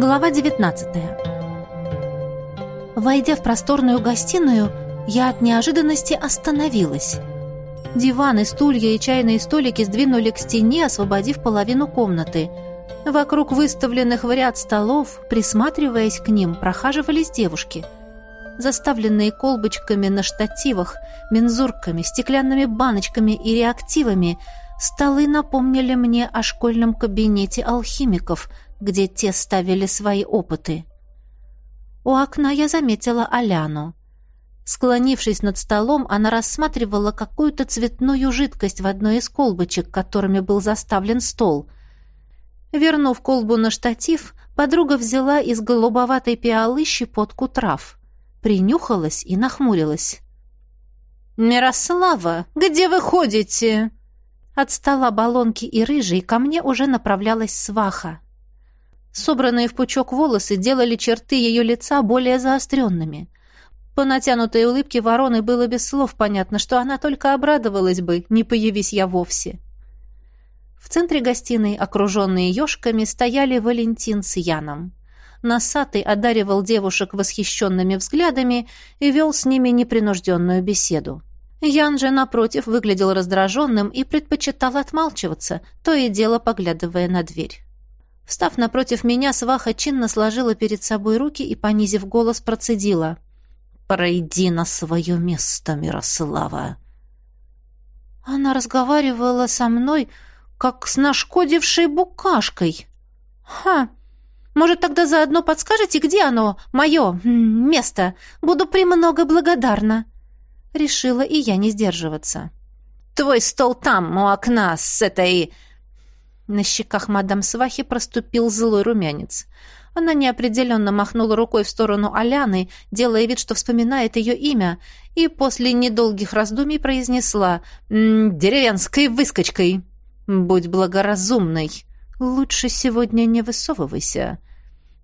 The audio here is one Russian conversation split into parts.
Глава 19 Войдя в просторную гостиную, я от неожиданности остановилась. Диваны, стулья и чайные столики сдвинули к стене, освободив половину комнаты. Вокруг выставленных в ряд столов, присматриваясь к ним, прохаживались девушки. Заставленные колбочками на штативах, мензурками, стеклянными баночками и реактивами, столы напомнили мне о школьном кабинете алхимиков – где те ставили свои опыты. У окна я заметила Аляну. Склонившись над столом, она рассматривала какую-то цветную жидкость в одной из колбочек, которыми был заставлен стол. Вернув колбу на штатив, подруга взяла из голубоватой пиалы щепотку трав. Принюхалась и нахмурилась. «Мирослава, где вы ходите?» От стола баллонки и рыжий ко мне уже направлялась сваха. Собранные в пучок волосы делали черты ее лица более заостренными. По натянутой улыбке вороны было без слов понятно, что она только обрадовалась бы, не появись я вовсе. В центре гостиной, окруженные ежками, стояли Валентин с Яном. Носатый одаривал девушек восхищенными взглядами и вел с ними непринужденную беседу. Ян же, напротив, выглядел раздраженным и предпочитал отмалчиваться, то и дело поглядывая на дверь. Встав напротив меня, сваха чинно сложила перед собой руки и, понизив голос, процедила. «Пройди на свое место, Мирослава!» Она разговаривала со мной, как с нашкодившей букашкой. «Ха! Может, тогда заодно подскажете, где оно, мое место? Буду премного благодарна!» Решила и я не сдерживаться. «Твой стол там, у окна, с этой...» На щеках мадам Свахи проступил злой румянец. Она неопределенно махнула рукой в сторону Аляны, делая вид, что вспоминает ее имя, и после недолгих раздумий произнесла «Деревенской выскочкой! Будь благоразумной! Лучше сегодня не высовывайся.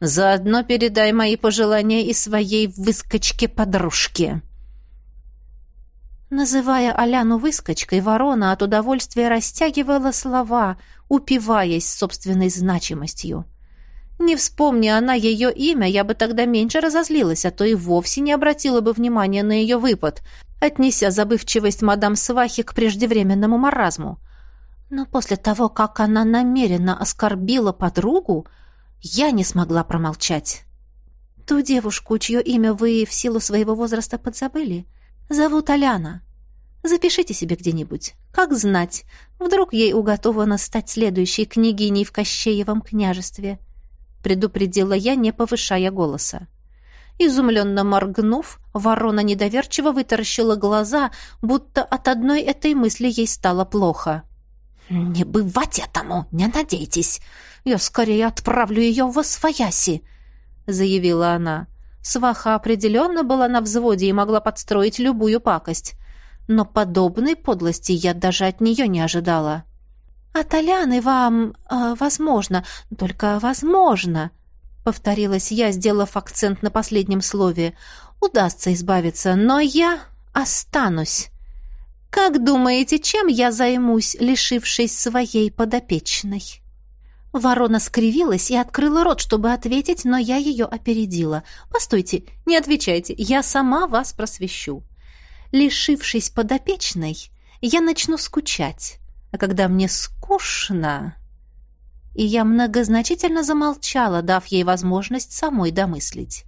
Заодно передай мои пожелания и своей выскочке-подружке». Называя Аляну выскочкой, ворона от удовольствия растягивала слова, упиваясь собственной значимостью. Не вспомни она ее имя, я бы тогда меньше разозлилась, а то и вовсе не обратила бы внимания на ее выпад, отнеся забывчивость мадам Свахи к преждевременному маразму. Но после того, как она намеренно оскорбила подругу, я не смогла промолчать. Ту девушку, чье имя вы в силу своего возраста подзабыли, Зовут Аляна. Запишите себе где-нибудь. Как знать, вдруг ей уготовано стать следующей княгиней в Кощеевом княжестве. Предупредила я, не повышая голоса. Изумленно моргнув, ворона недоверчиво вытаращила глаза, будто от одной этой мысли ей стало плохо. «Не бывать этому, не надейтесь! Я скорее отправлю ее в Освояси!» — заявила она. Сваха определенно была на взводе и могла подстроить любую пакость. Но подобной подлости я даже от нее не ожидала. «От Аляны вам, э, возможно, только возможно», — повторилась я, сделав акцент на последнем слове, — «удастся избавиться, но я останусь». «Как думаете, чем я займусь, лишившись своей подопечной?» Ворона скривилась и открыла рот, чтобы ответить, но я ее опередила. «Постойте, не отвечайте, я сама вас просвещу. Лишившись подопечной, я начну скучать, а когда мне скучно...» И я многозначительно замолчала, дав ей возможность самой домыслить.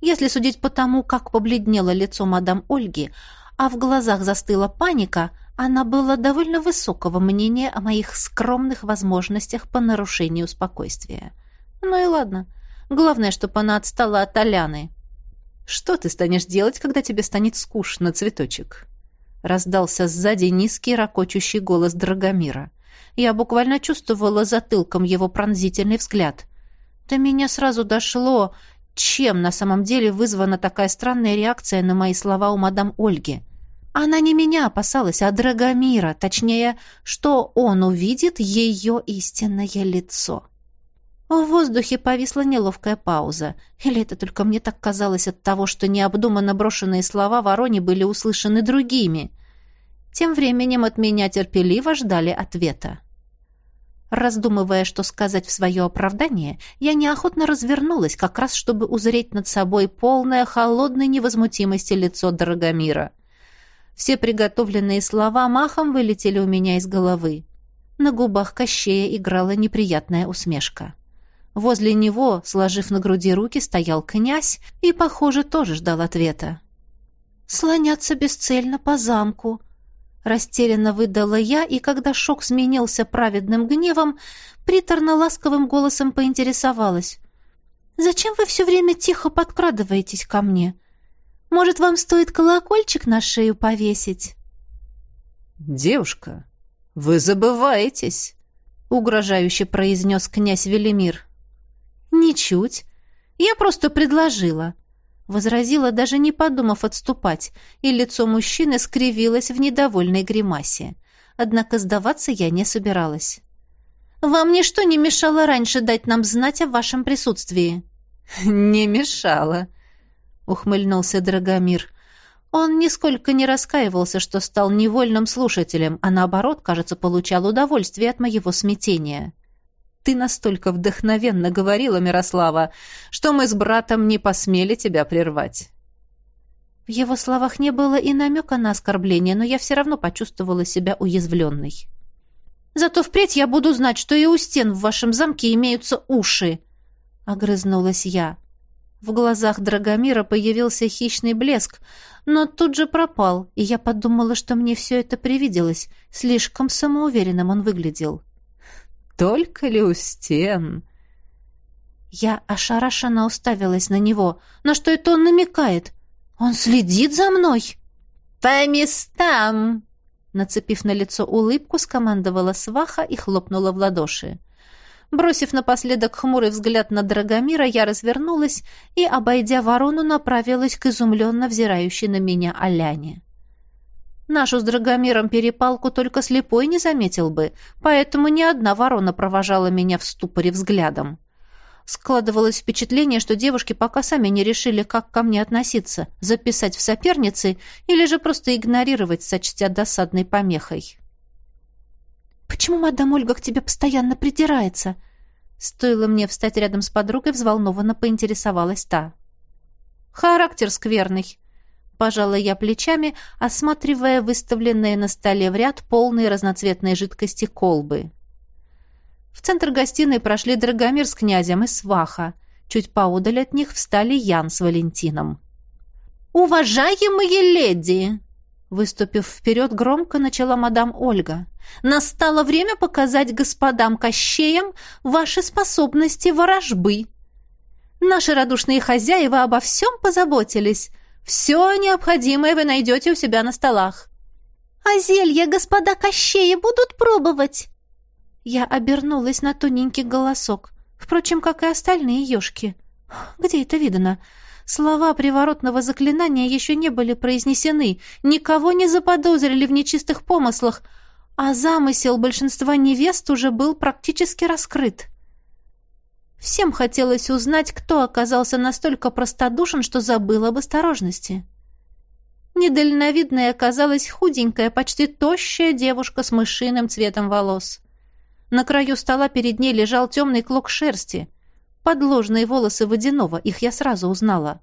Если судить по тому, как побледнело лицо мадам Ольги, а в глазах застыла паника — она была довольно высокого мнения о моих скромных возможностях по нарушению спокойствия. Ну и ладно. Главное, чтобы она отстала от Аляны. «Что ты станешь делать, когда тебе станет скучно, цветочек?» Раздался сзади низкий, ракочущий голос Драгомира. Я буквально чувствовала затылком его пронзительный взгляд. До меня сразу дошло, чем на самом деле вызвана такая странная реакция на мои слова у мадам Ольги. Она не меня опасалась, а Драгомира, точнее, что он увидит ее истинное лицо. В воздухе повисла неловкая пауза. Или это только мне так казалось от того, что необдуманно брошенные слова Вороне были услышаны другими. Тем временем от меня терпеливо ждали ответа. Раздумывая, что сказать в свое оправдание, я неохотно развернулась, как раз чтобы узреть над собой полное холодной невозмутимости лицо Драгомира. Все приготовленные слова махом вылетели у меня из головы. На губах Кощея играла неприятная усмешка. Возле него, сложив на груди руки, стоял князь и, похоже, тоже ждал ответа. «Слоняться бесцельно по замку», Растерянно выдала я, и когда шок сменился праведным гневом, приторно-ласковым голосом поинтересовалась. «Зачем вы все время тихо подкрадываетесь ко мне? Может, вам стоит колокольчик на шею повесить?» «Девушка, вы забываетесь», — угрожающе произнес князь Велимир. «Ничуть. Я просто предложила». Возразила, даже не подумав отступать, и лицо мужчины скривилось в недовольной гримасе. Однако сдаваться я не собиралась. «Вам ничто не мешало раньше дать нам знать о вашем присутствии?» «Не мешало», — ухмыльнулся Драгомир. Он нисколько не раскаивался, что стал невольным слушателем, а наоборот, кажется, получал удовольствие от моего смятения. Ты настолько вдохновенно говорила, Мирослава, что мы с братом не посмели тебя прервать. В его словах не было и намека на оскорбление, но я все равно почувствовала себя уязвленной. «Зато впредь я буду знать, что и у стен в вашем замке имеются уши!» — огрызнулась я. В глазах Драгомира появился хищный блеск, но тут же пропал, и я подумала, что мне все это привиделось. Слишком самоуверенным он выглядел. Только ли у стен?» Я ошарашенно уставилась на него. На что это он намекает? Он следит за мной? «По местам!» Нацепив на лицо улыбку, скомандовала сваха и хлопнула в ладоши. Бросив напоследок хмурый взгляд на Драгомира, я развернулась и, обойдя ворону, направилась к изумленно взирающей на меня Аляне. Нашу с Драгомиром перепалку только слепой не заметил бы, поэтому ни одна ворона провожала меня в ступоре взглядом. Складывалось впечатление, что девушки пока сами не решили, как ко мне относиться, записать в соперницы или же просто игнорировать, сочтя досадной помехой. «Почему мадам Ольга к тебе постоянно придирается?» Стоило мне встать рядом с подругой, взволнованно поинтересовалась та. «Характер скверный», Пожала я плечами, осматривая выставленные на столе в ряд полные разноцветной жидкости колбы. В центр гостиной прошли Драгомир с князем и сваха. Чуть поодаль от них встали Ян с Валентином. «Уважаемые леди!» Выступив вперед, громко начала мадам Ольга. «Настало время показать господам Кощеям ваши способности ворожбы. Наши радушные хозяева обо всем позаботились. Все необходимое вы найдете у себя на столах». «А зелья господа Кощеи будут пробовать?» Я обернулась на тоненький голосок. Впрочем, как и остальные ешки. Где это видано? Слова приворотного заклинания еще не были произнесены, никого не заподозрили в нечистых помыслах, а замысел большинства невест уже был практически раскрыт. Всем хотелось узнать, кто оказался настолько простодушен, что забыл об осторожности. Недальновидной оказалась худенькая, почти тощая девушка с мышиным цветом волос. На краю стола перед ней лежал темный клок шерсти. Подложные волосы водяного, их я сразу узнала.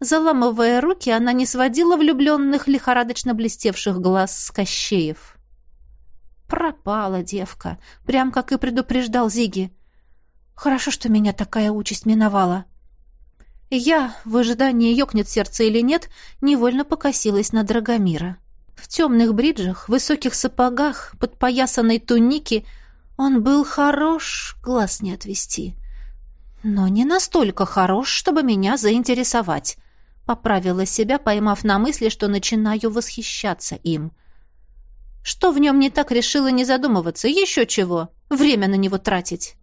Заламывая руки, она не сводила влюбленных, лихорадочно блестевших глаз с Кощеев. Пропала девка, прям как и предупреждал Зиги. Хорошо, что меня такая участь миновала. Я, в ожидании ёкнет сердце или нет, невольно покосилась на Драгомира. В темных бриджах, высоких сапогах, подпоясанной тунике он был хорош, глаз не отвести. Но не настолько хорош, чтобы меня заинтересовать. Поправила себя, поймав на мысли, что начинаю восхищаться им. Что в нем не так решила не задумываться? Еще чего? Время на него тратить.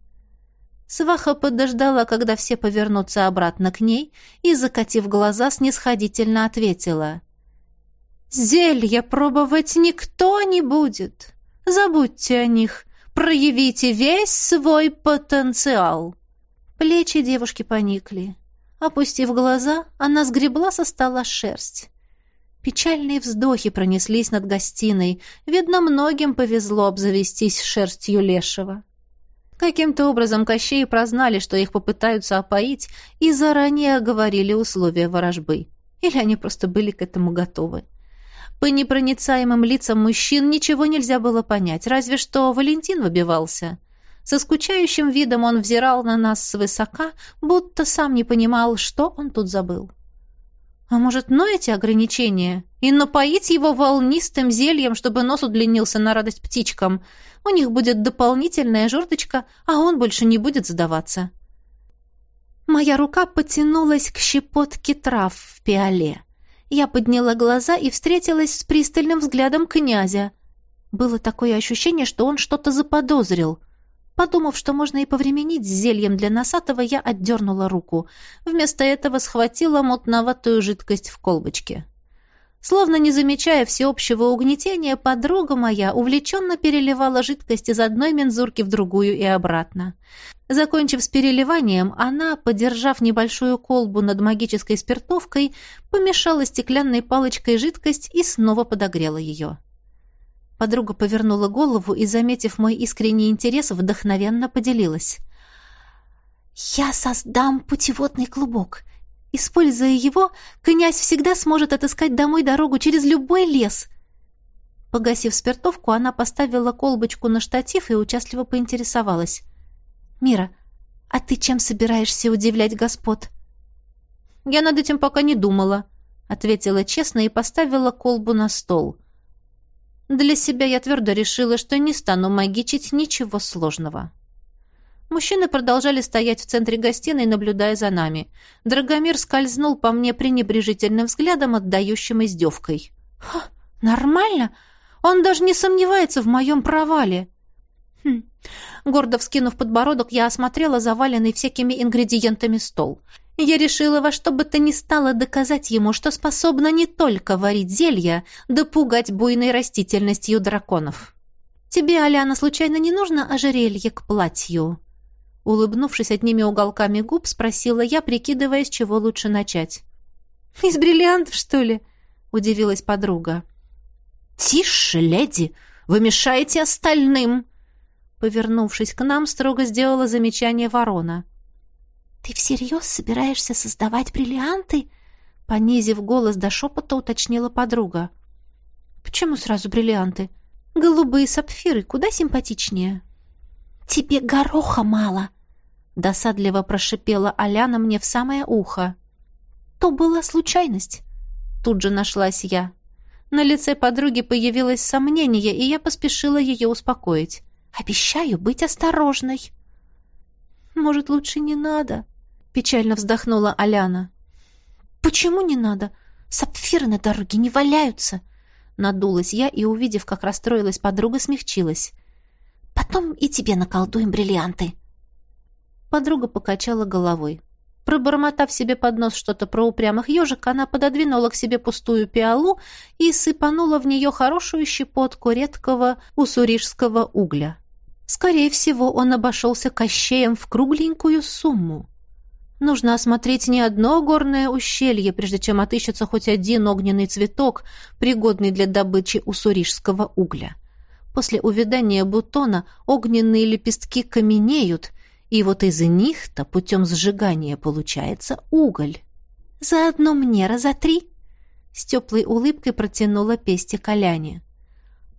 Сваха подождала, когда все повернутся обратно к ней, и, закатив глаза, снисходительно ответила. «Зелья пробовать никто не будет. Забудьте о них. Проявите весь свой потенциал». Плечи девушки поникли. Опустив глаза, она сгребла со стола шерсть. Печальные вздохи пронеслись над гостиной. Видно, многим повезло обзавестись шерстью лешего. Каким-то образом Кощеи прознали, что их попытаются опоить, и заранее оговорили условия ворожбы. Или они просто были к этому готовы. По непроницаемым лицам мужчин ничего нельзя было понять, разве что Валентин выбивался. Со скучающим видом он взирал на нас свысока, будто сам не понимал, что он тут забыл. А может, ну эти ограничения? И напоить его волнистым зельем, чтобы нос удлинился на радость птичкам. У них будет дополнительная жердочка, а он больше не будет задаваться. Моя рука потянулась к щепотке трав в пиале. Я подняла глаза и встретилась с пристальным взглядом князя. Было такое ощущение, что он что-то заподозрил. Подумав, что можно и повременить с зельем для носатого, я отдернула руку. Вместо этого схватила мутноватую жидкость в колбочке. Словно не замечая всеобщего угнетения, подруга моя увлеченно переливала жидкость из одной мензурки в другую и обратно. Закончив с переливанием, она, подержав небольшую колбу над магической спиртовкой, помешала стеклянной палочкой жидкость и снова подогрела ее. Подруга повернула голову и, заметив мой искренний интерес, вдохновенно поделилась. «Я создам путеводный клубок. Используя его, князь всегда сможет отыскать домой дорогу через любой лес». Погасив спиртовку, она поставила колбочку на штатив и участливо поинтересовалась. «Мира, а ты чем собираешься удивлять господ?» «Я над этим пока не думала», — ответила честно и поставила колбу на стол — для себя я твердо решила, что не стану магичить ничего сложного. Мужчины продолжали стоять в центре гостиной, наблюдая за нами. Драгомир скользнул по мне пренебрежительным взглядом, отдающим издевкой. «Ха, нормально? Он даже не сомневается в моем провале!» хм. Гордо вскинув подбородок, я осмотрела заваленный всякими ингредиентами стол. Я решила во что бы то ни стало доказать ему, что способна не только варить зелья, да пугать буйной растительностью драконов. «Тебе, Аляна, случайно не нужно ожерелье к платью?» Улыбнувшись одними уголками губ, спросила я, прикидывая, с чего лучше начать. «Из бриллиантов, что ли?» — удивилась подруга. «Тише, леди! Вы мешаете остальным!» Повернувшись к нам, строго сделала замечание ворона. «Ты всерьез собираешься создавать бриллианты?» Понизив голос до шепота, уточнила подруга. «Почему сразу бриллианты? Голубые сапфиры куда симпатичнее». «Тебе гороха мало!» Досадливо прошипела Аляна мне в самое ухо. «То была случайность!» Тут же нашлась я. На лице подруги появилось сомнение, и я поспешила ее успокоить. «Обещаю быть осторожной!» «Может, лучше не надо?» Печально вздохнула Аляна. «Почему не надо? Сапфиры на дороге не валяются!» Надулась я и, увидев, как расстроилась подруга, смягчилась. «Потом и тебе наколдуем бриллианты!» Подруга покачала головой. Пробормотав себе под нос что-то про упрямых ежек, она пододвинула к себе пустую пиалу и сыпанула в нее хорошую щепотку редкого уссурижского угля. Скорее всего, он обошелся кощеем в кругленькую сумму. Нужно осмотреть не одно горное ущелье, прежде чем отыщется хоть один огненный цветок, пригодный для добычи уссурижского угля. После увядания бутона огненные лепестки каменеют, и вот из них-то путем сжигания получается уголь. «Заодно мне раза три!» С теплой улыбкой протянула пести Коляне.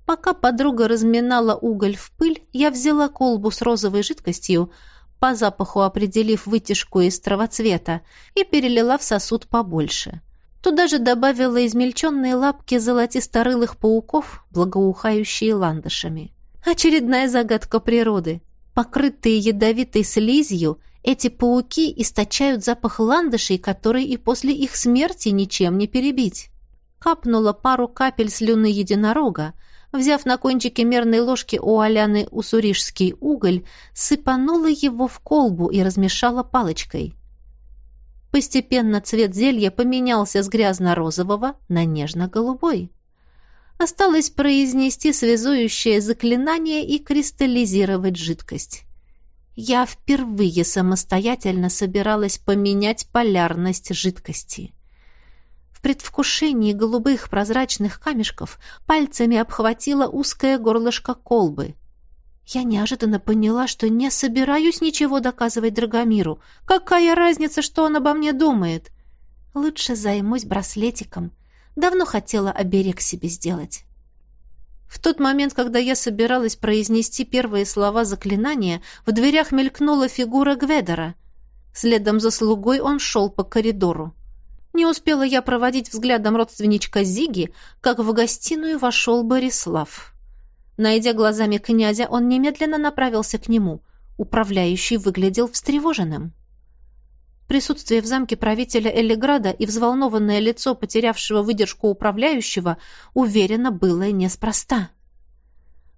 Пока подруга разминала уголь в пыль, я взяла колбу с розовой жидкостью, по запаху определив вытяжку из травоцвета, и перелила в сосуд побольше. Туда же добавила измельченные лапки золотисторылых пауков, благоухающие ландышами. Очередная загадка природы. Покрытые ядовитой слизью, эти пауки источают запах ландышей, который и после их смерти ничем не перебить. Капнула пару капель слюны единорога, взяв на кончике мерной ложки у Аляны уссурижский уголь, сыпанула его в колбу и размешала палочкой. Постепенно цвет зелья поменялся с грязно-розового на нежно-голубой. Осталось произнести связующее заклинание и кристаллизировать жидкость. Я впервые самостоятельно собиралась поменять полярность жидкости. В предвкушении голубых прозрачных камешков пальцами обхватила узкое горлышко колбы. Я неожиданно поняла, что не собираюсь ничего доказывать Драгомиру. Какая разница, что он обо мне думает? Лучше займусь браслетиком. Давно хотела оберег себе сделать. В тот момент, когда я собиралась произнести первые слова заклинания, в дверях мелькнула фигура Гведера. Следом за слугой он шел по коридору. Не успела я проводить взглядом родственничка Зиги, как в гостиную вошел Борислав. Найдя глазами князя, он немедленно направился к нему. Управляющий выглядел встревоженным. Присутствие в замке правителя Элиграда и взволнованное лицо потерявшего выдержку управляющего уверенно было неспроста.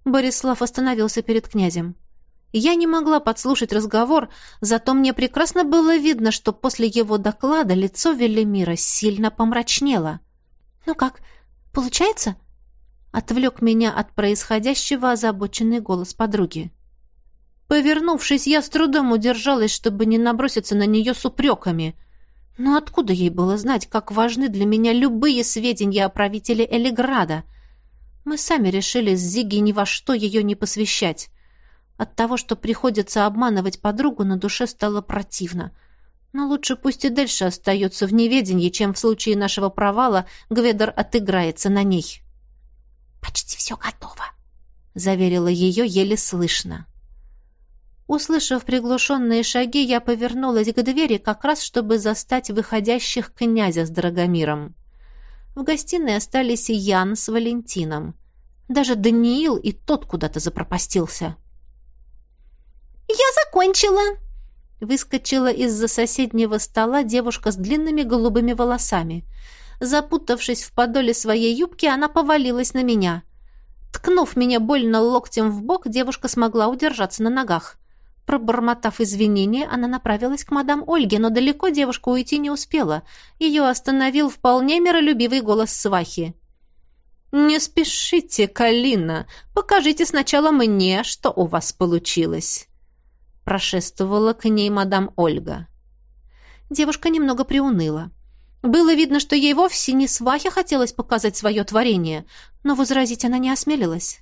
Борислав остановился перед князем. Я не могла подслушать разговор, зато мне прекрасно было видно, что после его доклада лицо Велимира сильно помрачнело. «Ну как, получается?» Отвлек меня от происходящего озабоченный голос подруги. Повернувшись, я с трудом удержалась, чтобы не наброситься на нее с упреками. Но откуда ей было знать, как важны для меня любые сведения о правителе Элиграда? Мы сами решили с Зиги ни во что ее не посвящать. От того, что приходится обманывать подругу, на душе стало противно. Но лучше пусть и дальше остается в неведении, чем в случае нашего провала Гведор отыграется на ней. «Почти все готово», — заверила ее еле слышно. Услышав приглушенные шаги, я повернулась к двери как раз, чтобы застать выходящих князя с Драгомиром. В гостиной остались и Ян с Валентином. Даже Даниил и тот куда-то запропастился. «Я закончила!» Выскочила из-за соседнего стола девушка с длинными голубыми волосами. Запутавшись в подоле своей юбки, она повалилась на меня. Ткнув меня больно локтем в бок, девушка смогла удержаться на ногах. Пробормотав извинения, она направилась к мадам Ольге, но далеко девушка уйти не успела. Ее остановил вполне миролюбивый голос свахи. «Не спешите, Калина. Покажите сначала мне, что у вас получилось». Прошествовала к ней мадам Ольга. Девушка немного приуныла. Было видно, что ей вовсе не свахе хотелось показать свое творение, но возразить она не осмелилась.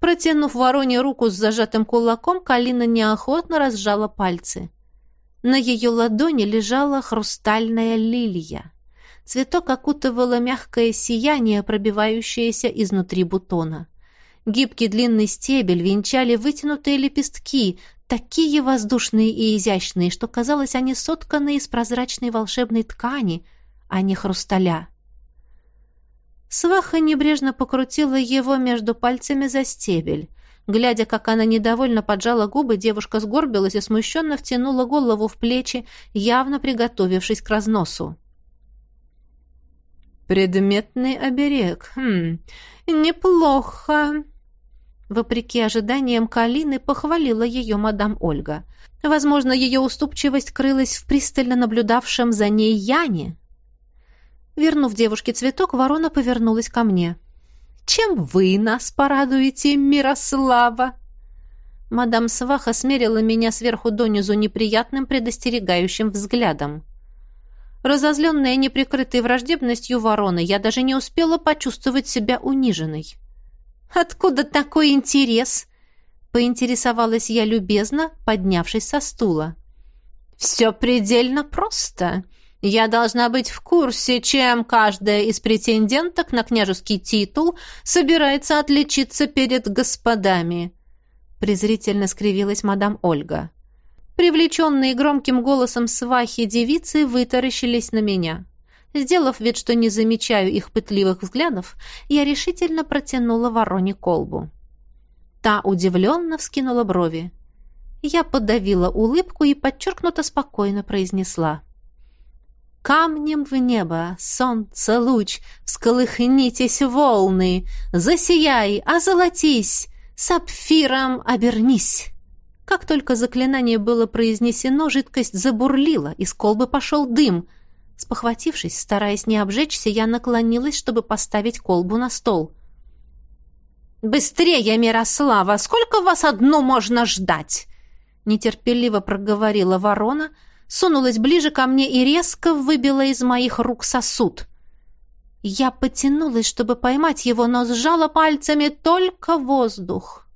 Протянув вороне руку с зажатым кулаком, Калина неохотно разжала пальцы. На ее ладони лежала хрустальная лилия. Цветок окутывало мягкое сияние, пробивающееся изнутри бутона. Гибкий длинный стебель венчали вытянутые лепестки, такие воздушные и изящные, что казалось, они сотканы из прозрачной волшебной ткани — а не хрусталя. Сваха небрежно покрутила его между пальцами за стебель. Глядя, как она недовольно поджала губы, девушка сгорбилась и смущенно втянула голову в плечи, явно приготовившись к разносу. «Предметный оберег. Хм, неплохо!» Вопреки ожиданиям Калины похвалила ее мадам Ольга. Возможно, ее уступчивость крылась в пристально наблюдавшем за ней Яне. Вернув девушке цветок, ворона повернулась ко мне. «Чем вы нас порадуете, Мирослава?» Мадам Сваха смерила меня сверху донизу неприятным предостерегающим взглядом. Разозленная неприкрытой враждебностью вороны, я даже не успела почувствовать себя униженной. «Откуда такой интерес?» — поинтересовалась я любезно, поднявшись со стула. «Все предельно просто. Я должна быть в курсе, чем каждая из претенденток на княжеский титул собирается отличиться перед господами. Презрительно скривилась мадам Ольга. Привлеченные громким голосом свахи девицы вытаращились на меня. Сделав вид, что не замечаю их пытливых взглядов, я решительно протянула вороне колбу. Та удивленно вскинула брови. Я подавила улыбку и подчеркнуто спокойно произнесла — камнем в небо, солнце луч, всколыхнитесь волны, засияй, озолотись, сапфиром обернись. Как только заклинание было произнесено, жидкость забурлила, из колбы пошел дым. Спохватившись, стараясь не обжечься, я наклонилась, чтобы поставить колбу на стол. «Быстрее, Мирослава! Сколько вас одну можно ждать?» Нетерпеливо проговорила ворона — сунулась ближе ко мне и резко выбила из моих рук сосуд. Я потянулась, чтобы поймать его, но сжала пальцами только воздух.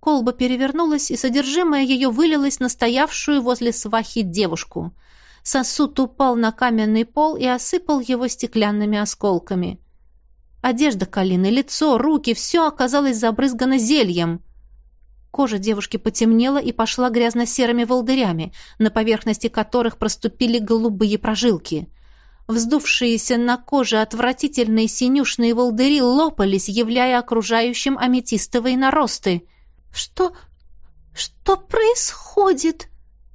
Колба перевернулась, и содержимое ее вылилось на стоявшую возле свахи девушку. Сосуд упал на каменный пол и осыпал его стеклянными осколками. Одежда Калины, лицо, руки — все оказалось забрызгано зельем. Кожа девушки потемнела и пошла грязно-серыми волдырями, на поверхности которых проступили голубые прожилки. Вздувшиеся на коже отвратительные синюшные волдыри лопались, являя окружающим аметистовые наросты — «Что... что происходит?»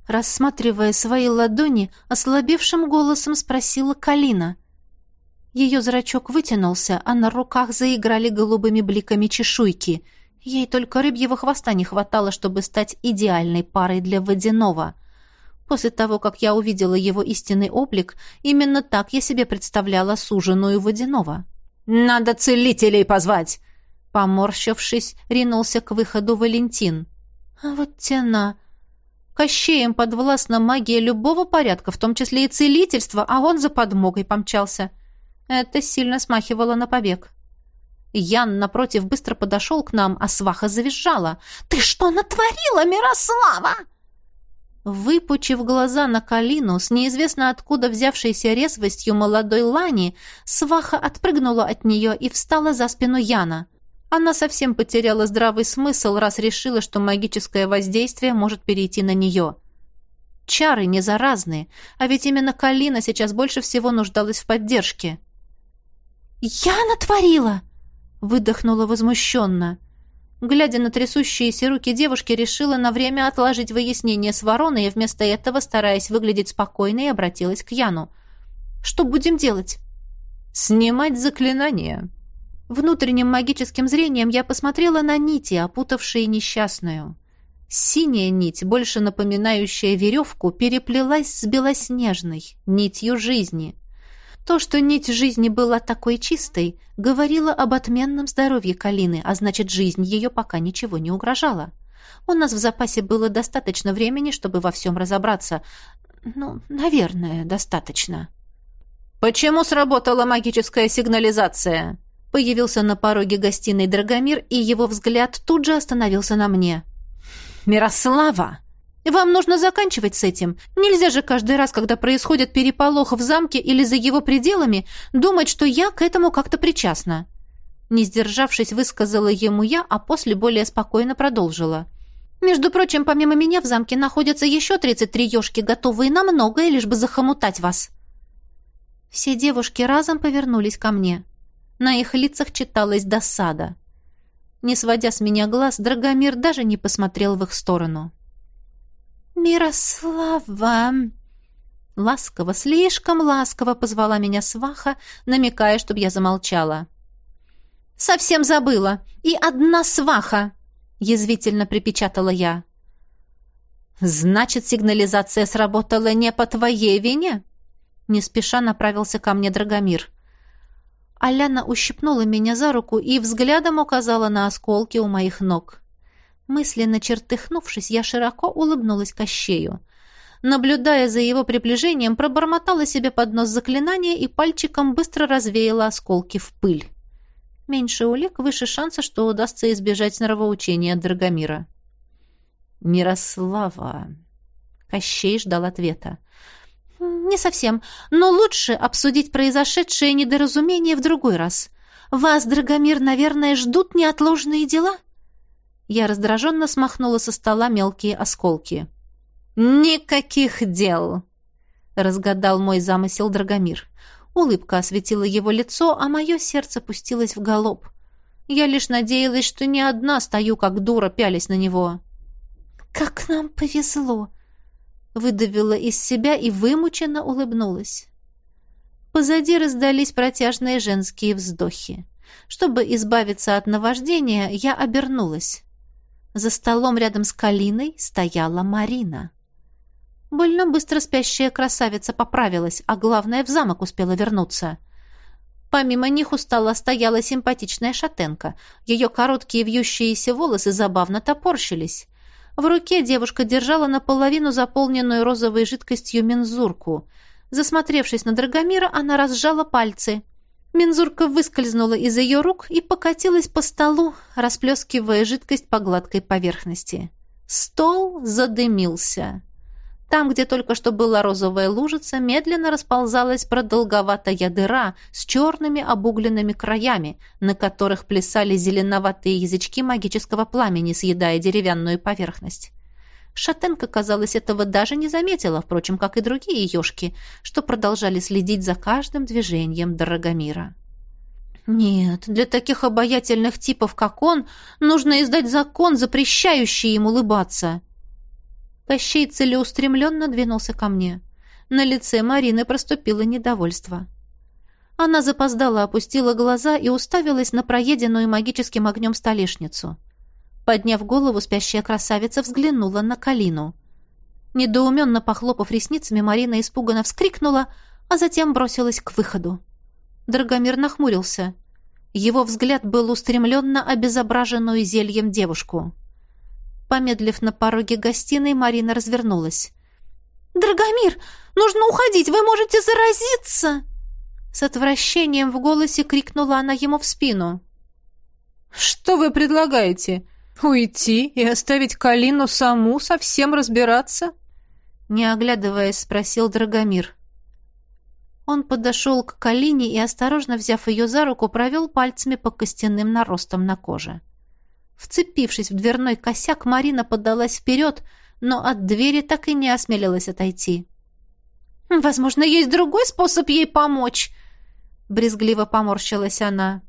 Рассматривая свои ладони, ослабевшим голосом спросила Калина. Ее зрачок вытянулся, а на руках заиграли голубыми бликами чешуйки. Ей только рыбьего хвоста не хватало, чтобы стать идеальной парой для водяного. После того, как я увидела его истинный облик, именно так я себе представляла суженую водяного. «Надо целителей позвать!» Поморщившись, ринулся к выходу Валентин. А вот тена. Кощеем подвластна магия любого порядка, в том числе и целительства, а он за подмогой помчался. Это сильно смахивало на побег. Ян, напротив, быстро подошел к нам, а сваха завизжала. «Ты что натворила, Мирослава?» Выпучив глаза на Калину с неизвестно откуда взявшейся резвостью молодой Лани, сваха отпрыгнула от нее и встала за спину Яна. Она совсем потеряла здравый смысл, раз решила, что магическое воздействие может перейти на нее. Чары не заразные, а ведь именно Калина сейчас больше всего нуждалась в поддержке. «Я натворила!» — выдохнула возмущенно. Глядя на трясущиеся руки девушки, решила на время отложить выяснение с вороной и вместо этого, стараясь выглядеть спокойной, обратилась к Яну. «Что будем делать?» «Снимать заклинание», Внутренним магическим зрением я посмотрела на нити, опутавшие несчастную. Синяя нить, больше напоминающая веревку, переплелась с белоснежной, нитью жизни. То, что нить жизни была такой чистой, говорило об отменном здоровье Калины, а значит, жизнь ее пока ничего не угрожала. У нас в запасе было достаточно времени, чтобы во всем разобраться. Ну, наверное, достаточно. «Почему сработала магическая сигнализация?» Появился на пороге гостиной Драгомир, и его взгляд тут же остановился на мне. «Мирослава!» «Вам нужно заканчивать с этим. Нельзя же каждый раз, когда происходит переполох в замке или за его пределами, думать, что я к этому как-то причастна». Не сдержавшись, высказала ему я, а после более спокойно продолжила. «Между прочим, помимо меня в замке находятся еще 33 ешки, готовые на многое, лишь бы захомутать вас». Все девушки разом повернулись ко мне. На их лицах читалась досада. Не сводя с меня глаз, Драгомир даже не посмотрел в их сторону. «Мирослава!» Ласково, слишком ласково позвала меня сваха, намекая, чтобы я замолчала. «Совсем забыла! И одна сваха!» — язвительно припечатала я. «Значит, сигнализация сработала не по твоей вине?» Не спеша направился ко мне Драгомир. Аляна ущипнула меня за руку и взглядом указала на осколки у моих ног. Мысленно чертыхнувшись, я широко улыбнулась Кощею. Наблюдая за его приближением, пробормотала себе под нос заклинание и пальчиком быстро развеяла осколки в пыль. Меньше улик, выше шанса, что удастся избежать нравоучения Драгомира. «Мирослава...» Кощей ждал ответа. «Не совсем. Но лучше обсудить произошедшее недоразумение в другой раз. Вас, Драгомир, наверное, ждут неотложные дела?» Я раздраженно смахнула со стола мелкие осколки. «Никаких дел!» — разгадал мой замысел Драгомир. Улыбка осветила его лицо, а мое сердце пустилось в галоп. Я лишь надеялась, что не одна стою, как дура, пялись на него. «Как нам повезло!» Выдавила из себя и вымученно улыбнулась. Позади раздались протяжные женские вздохи. Чтобы избавиться от наваждения, я обернулась. За столом рядом с Калиной стояла Марина. Больно быстро спящая красавица поправилась, а главное, в замок успела вернуться. Помимо них у стола стояла симпатичная шатенка. Ее короткие вьющиеся волосы забавно топорщились. В руке девушка держала наполовину заполненную розовой жидкостью мензурку. Засмотревшись на Драгомира, она разжала пальцы. Мензурка выскользнула из ее рук и покатилась по столу, расплескивая жидкость по гладкой поверхности. Стол задымился. Там, где только что была розовая лужица, медленно расползалась продолговатая дыра с черными обугленными краями, на которых плясали зеленоватые язычки магического пламени, съедая деревянную поверхность. Шатенка, казалось, этого даже не заметила, впрочем, как и другие ешки, что продолжали следить за каждым движением Дорогомира. Нет, для таких обаятельных типов, как он, нужно издать закон, запрещающий им улыбаться. Кощей целеустремленно двинулся ко мне. На лице Марины проступило недовольство. Она запоздала, опустила глаза и уставилась на проеденную магическим огнем столешницу. Подняв голову, спящая красавица взглянула на Калину. Недоуменно похлопав ресницами, Марина испуганно вскрикнула, а затем бросилась к выходу. Драгомир нахмурился. Его взгляд был устремлен на обезображенную зельем девушку. Помедлив на пороге гостиной, Марина развернулась. «Драгомир, нужно уходить, вы можете заразиться!» С отвращением в голосе крикнула она ему в спину. «Что вы предлагаете? Уйти и оставить Калину саму совсем разбираться?» Не оглядываясь, спросил Драгомир. Он подошел к Калине и, осторожно взяв ее за руку, провел пальцами по костяным наростам на коже. Вцепившись в дверной косяк, Марина подалась вперед, но от двери так и не осмелилась отойти. «Возможно, есть другой способ ей помочь!» Брезгливо поморщилась она.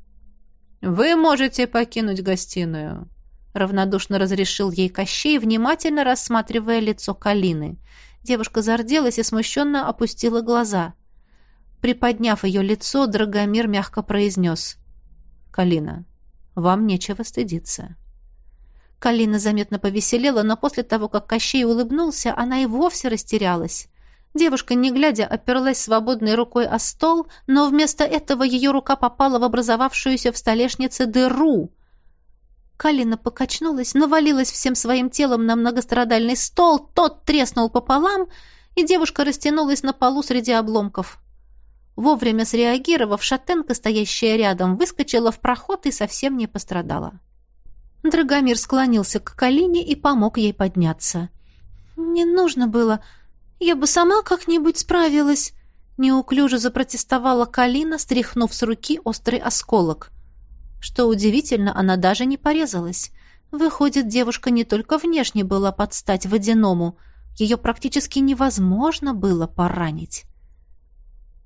«Вы можете покинуть гостиную», — равнодушно разрешил ей Кощей, внимательно рассматривая лицо Калины. Девушка зарделась и смущенно опустила глаза. Приподняв ее лицо, Драгомир мягко произнес. «Калина, вам нечего стыдиться». Калина заметно повеселела, но после того, как Кощей улыбнулся, она и вовсе растерялась. Девушка, не глядя, оперлась свободной рукой о стол, но вместо этого ее рука попала в образовавшуюся в столешнице дыру. Калина покачнулась, навалилась всем своим телом на многострадальный стол, тот треснул пополам, и девушка растянулась на полу среди обломков. Вовремя среагировав, шатенка, стоящая рядом, выскочила в проход и совсем не пострадала. Драгомир склонился к Калине и помог ей подняться. «Не нужно было. Я бы сама как-нибудь справилась», — неуклюже запротестовала Калина, стряхнув с руки острый осколок. Что удивительно, она даже не порезалась. Выходит, девушка не только внешне была под стать водяному, ее практически невозможно было поранить.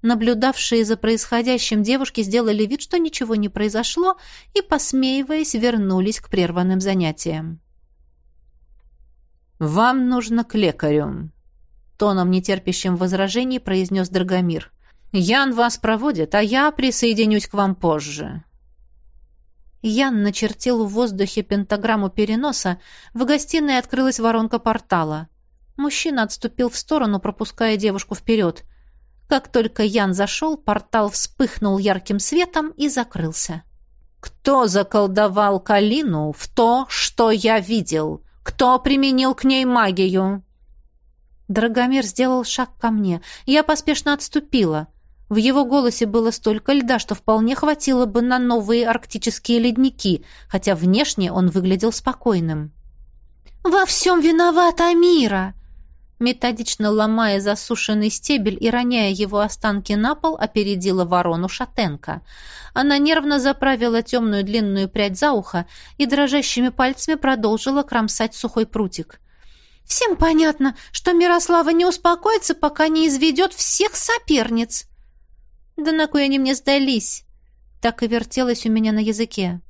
Наблюдавшие за происходящим девушки сделали вид, что ничего не произошло, и, посмеиваясь, вернулись к прерванным занятиям. «Вам нужно к лекарю», — тоном нетерпящим возражений произнес Драгомир. «Ян вас проводит, а я присоединюсь к вам позже». Ян начертил в воздухе пентаграмму переноса, в гостиной открылась воронка портала. Мужчина отступил в сторону, пропуская девушку вперед — как только Ян зашел, портал вспыхнул ярким светом и закрылся. «Кто заколдовал Калину в то, что я видел? Кто применил к ней магию?» Драгомир сделал шаг ко мне. Я поспешно отступила. В его голосе было столько льда, что вполне хватило бы на новые арктические ледники, хотя внешне он выглядел спокойным. «Во всем виновата Амира!» Методично ломая засушенный стебель и роняя его останки на пол, опередила ворону Шатенко. Она нервно заправила темную длинную прядь за ухо и дрожащими пальцами продолжила кромсать сухой прутик. «Всем понятно, что Мирослава не успокоится, пока не изведет всех соперниц!» «Да на кой они мне сдались?» Так и вертелось у меня на языке.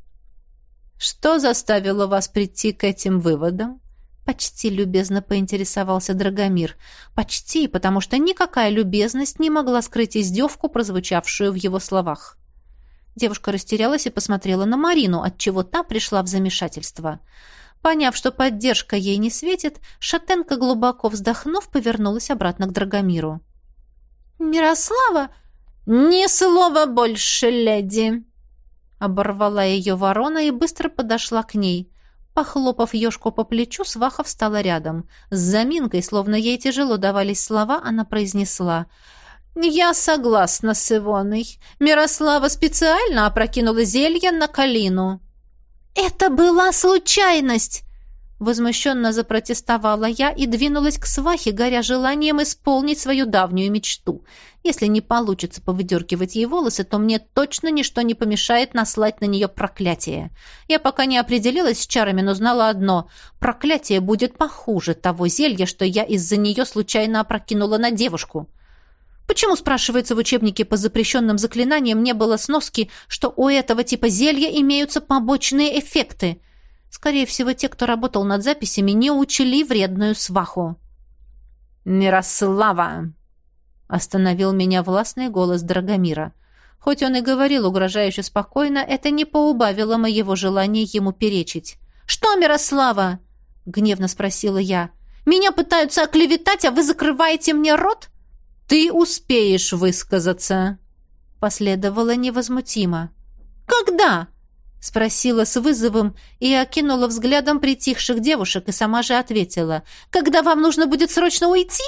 «Что заставило вас прийти к этим выводам?» Почти любезно поинтересовался Драгомир. Почти, потому что никакая любезность не могла скрыть издевку, прозвучавшую в его словах. Девушка растерялась и посмотрела на Марину, отчего та пришла в замешательство. Поняв, что поддержка ей не светит, Шатенко, глубоко вздохнув, повернулась обратно к Драгомиру. «Мирослава, ни слова больше, леди!» Оборвала ее ворона и быстро подошла к ней. Похлопав ежку по плечу, сваха встала рядом. С заминкой, словно ей тяжело давались слова, она произнесла. «Я согласна с Ивоной. Мирослава специально опрокинула зелье на Калину». «Это была случайность!» Возмущенно запротестовала я и двинулась к свахе, горя желанием исполнить свою давнюю мечту. Если не получится повыдергивать ей волосы, то мне точно ничто не помешает наслать на нее проклятие. Я пока не определилась с чарами, но знала одно — проклятие будет похуже того зелья, что я из-за нее случайно опрокинула на девушку. Почему, спрашивается, в учебнике по запрещенным заклинаниям не было сноски, что у этого типа зелья имеются побочные эффекты? Скорее всего, те, кто работал над записями, не учли вредную сваху. «Мирослава!» — остановил меня властный голос Драгомира. Хоть он и говорил угрожающе спокойно, это не поубавило моего желания ему перечить. «Что, Мирослава?» — гневно спросила я. «Меня пытаются оклеветать, а вы закрываете мне рот?» «Ты успеешь высказаться», — последовало невозмутимо. «Когда?» — спросила с вызовом и окинула взглядом притихших девушек и сама же ответила. «Когда вам нужно будет срочно уйти?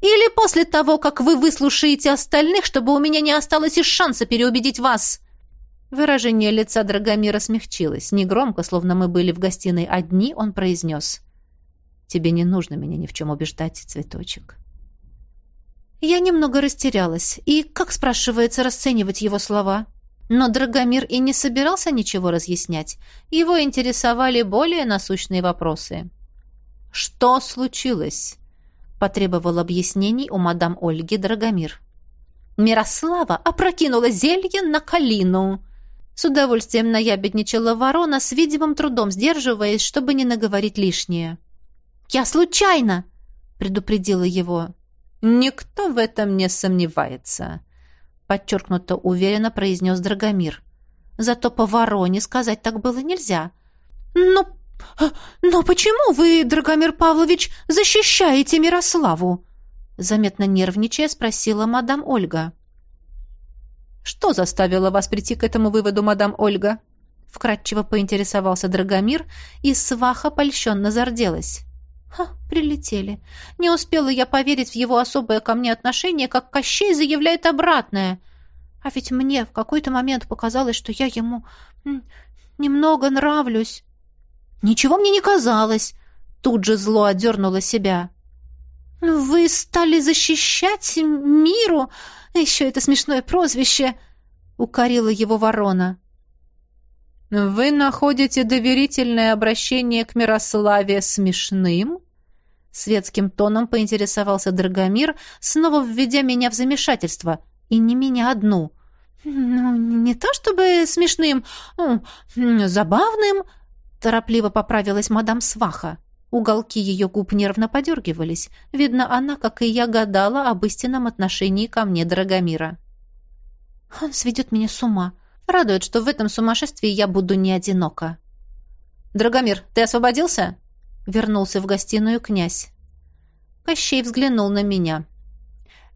Или после того, как вы выслушаете остальных, чтобы у меня не осталось и шанса переубедить вас?» Выражение лица Драгомира смягчилось. Негромко, словно мы были в гостиной одни, он произнес. «Тебе не нужно меня ни в чем убеждать, цветочек». Я немного растерялась. И как, спрашивается, расценивать его слова? Но Драгомир и не собирался ничего разъяснять. Его интересовали более насущные вопросы. «Что случилось?» — потребовал объяснений у мадам Ольги Драгомир. «Мирослава опрокинула зелье на калину!» С удовольствием наябедничала ворона, с видимым трудом сдерживаясь, чтобы не наговорить лишнее. «Я случайно!» — предупредила его. «Никто в этом не сомневается», — подчеркнуто уверенно произнес Драгомир. «Зато по вороне сказать так было нельзя». «Но... но почему вы, Драгомир Павлович, защищаете Мирославу?» Заметно нервничая спросила мадам Ольга. «Что заставило вас прийти к этому выводу, мадам Ольга?» Вкратчиво поинтересовался Драгомир, и сваха польщенно зарделась. Ха, прилетели. Не успела я поверить в его особое ко мне отношение, как Кощей заявляет обратное. А ведь мне в какой-то момент показалось, что я ему немного нравлюсь. Ничего мне не казалось. Тут же зло одернула себя. «Вы стали защищать миру? Еще это смешное прозвище!» — укорила его ворона. «Вы находите доверительное обращение к Мирославе смешным?» Светским тоном поинтересовался Драгомир, снова введя меня в замешательство. И не меня одну. «Ну, не то чтобы смешным, ну, забавным», — торопливо поправилась мадам Сваха. Уголки ее губ нервно подергивались. Видно, она, как и я, гадала об истинном отношении ко мне Драгомира. «Он сведет меня с ума», Радует, что в этом сумасшествии я буду не одинока. «Драгомир, ты освободился?» Вернулся в гостиную князь. Кощей взглянул на меня.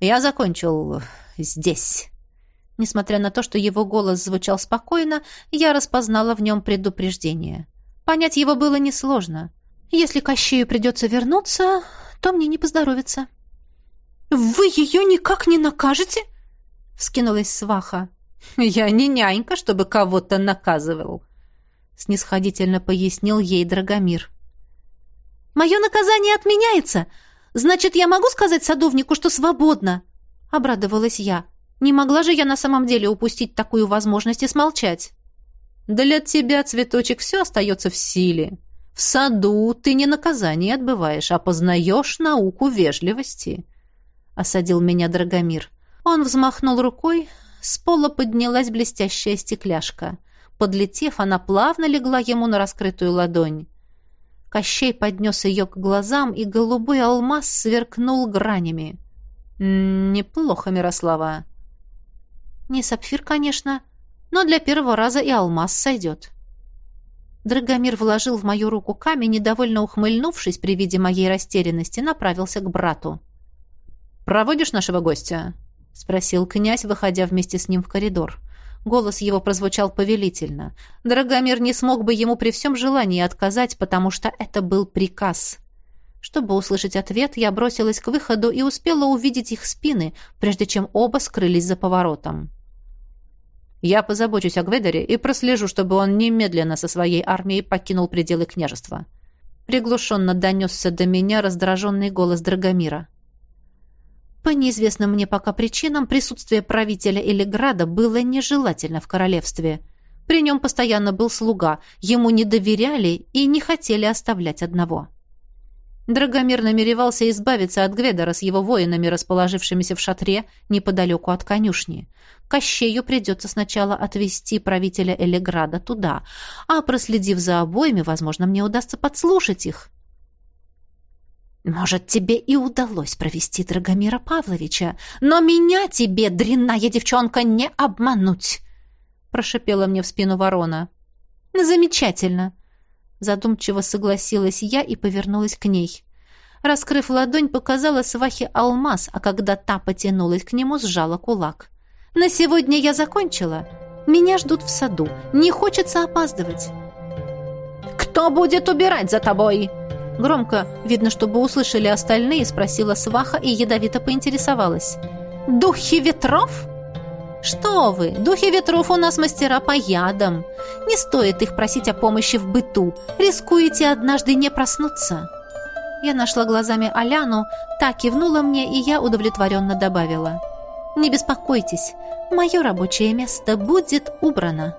«Я закончил здесь». Несмотря на то, что его голос звучал спокойно, я распознала в нем предупреждение. Понять его было несложно. Если Кощею придется вернуться, то мне не поздоровится. «Вы ее никак не накажете?» — вскинулась сваха. «Я не нянька, чтобы кого-то наказывал», — снисходительно пояснил ей Драгомир. «Мое наказание отменяется. Значит, я могу сказать садовнику, что свободна?» — обрадовалась я. «Не могла же я на самом деле упустить такую возможность и смолчать?» «Для тебя, цветочек, все остается в силе. В саду ты не наказание отбываешь, а познаешь науку вежливости», — осадил меня Драгомир. Он взмахнул рукой, с пола поднялась блестящая стекляшка. Подлетев, она плавно легла ему на раскрытую ладонь. Кощей поднес ее к глазам, и голубой алмаз сверкнул гранями. «Неплохо, Мирослава». «Не сапфир, конечно, но для первого раза и алмаз сойдет». Драгомир вложил в мою руку камень и, довольно ухмыльнувшись при виде моей растерянности, направился к брату. «Проводишь нашего гостя?» — спросил князь, выходя вместе с ним в коридор. Голос его прозвучал повелительно. Драгомир не смог бы ему при всем желании отказать, потому что это был приказ. Чтобы услышать ответ, я бросилась к выходу и успела увидеть их спины, прежде чем оба скрылись за поворотом. «Я позабочусь о Гведере и прослежу, чтобы он немедленно со своей армией покинул пределы княжества». Приглушенно донесся до меня раздраженный голос Драгомира. По неизвестным мне пока причинам присутствие правителя или града было нежелательно в королевстве. При нем постоянно был слуга, ему не доверяли и не хотели оставлять одного. Драгомир намеревался избавиться от Гведора с его воинами, расположившимися в шатре неподалеку от конюшни. Кощею придется сначала отвести правителя Элеграда туда, а проследив за обоими, возможно, мне удастся подслушать их. «Может, тебе и удалось провести Драгомира Павловича, но меня тебе, дрянная девчонка, не обмануть!» прошипела мне в спину ворона. «Замечательно!» Задумчиво согласилась я и повернулась к ней. Раскрыв ладонь, показала свахе алмаз, а когда та потянулась к нему, сжала кулак. «На сегодня я закончила. Меня ждут в саду. Не хочется опаздывать». «Кто будет убирать за тобой?» Громко, видно, чтобы услышали остальные, спросила сваха и ядовито поинтересовалась. «Духи ветров?» «Что вы, духи ветров у нас мастера по ядам. Не стоит их просить о помощи в быту. Рискуете однажды не проснуться». Я нашла глазами Аляну, та кивнула мне, и я удовлетворенно добавила. «Не беспокойтесь, мое рабочее место будет убрано».